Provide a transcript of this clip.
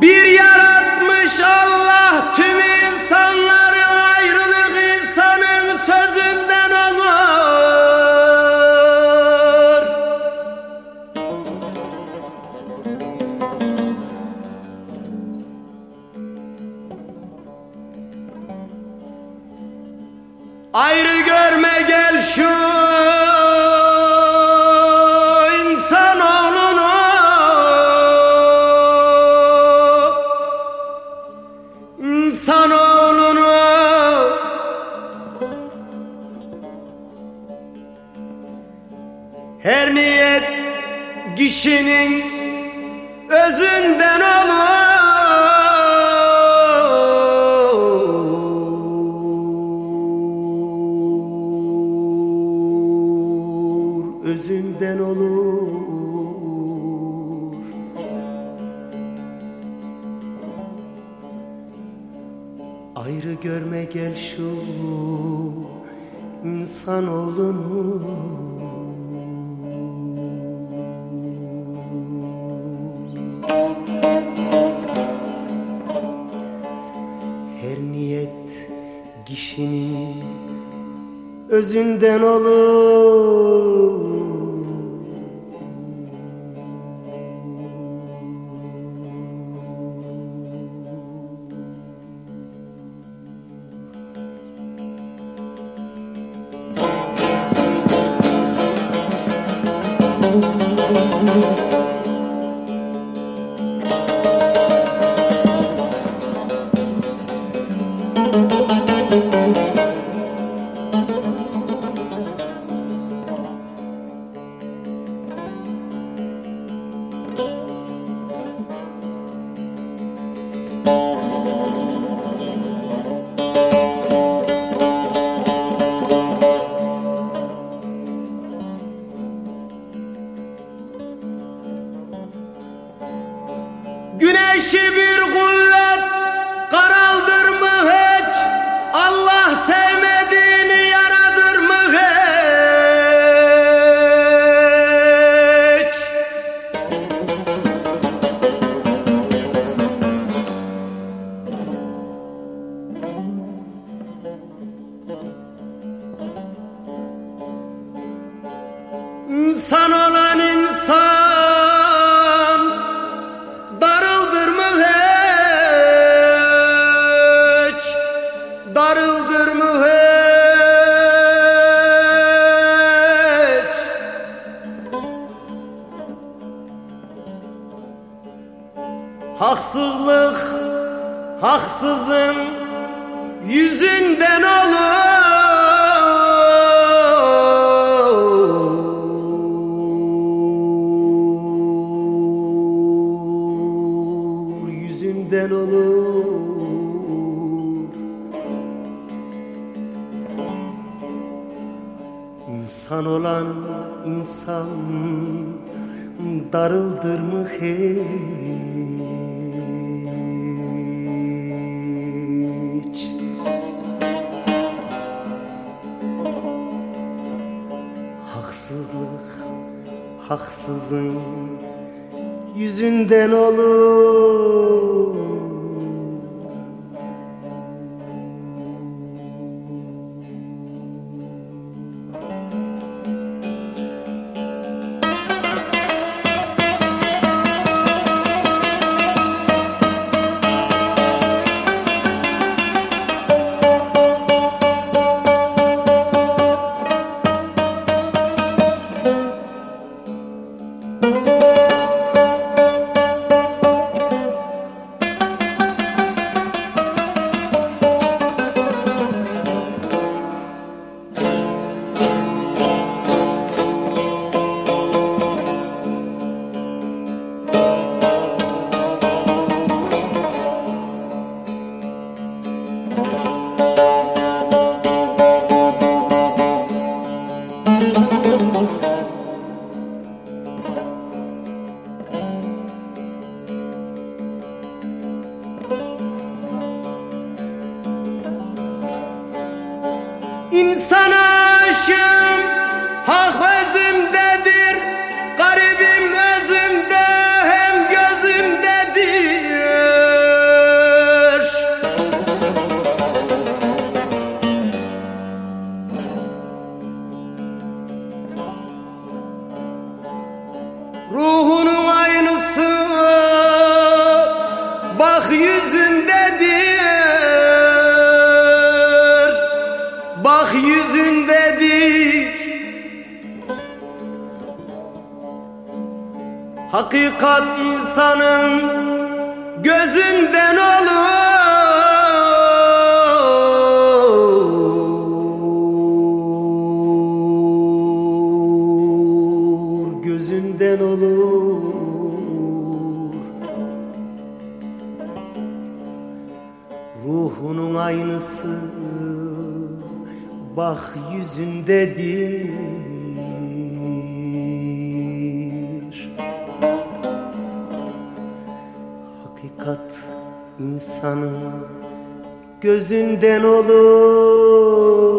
Bir yaratmış Allah tüm insanları ayrılık insanın sözünden olur. Ayrı görme gel şu her niyet kişinin özünden olur. Özünden olur. Ayrı görme gel şu insanoğlunu Her kişinin özünden olur Güneşi bir kuvvet karaldır mı hiç? Allah sevmediğini Haksızlık haksızın yüzünden olur Yüzünden olur İnsan olan insan darıldır mı hiç? Haksızın yüzünden olur İnsan aşım hak özümdedir Garibim özümde hem gözümdedir. Ruhunun Hakikat insanın gözünden olur. Gözünden olur. Ruhunun aynısı bak yüzündedir insanın gözünden olur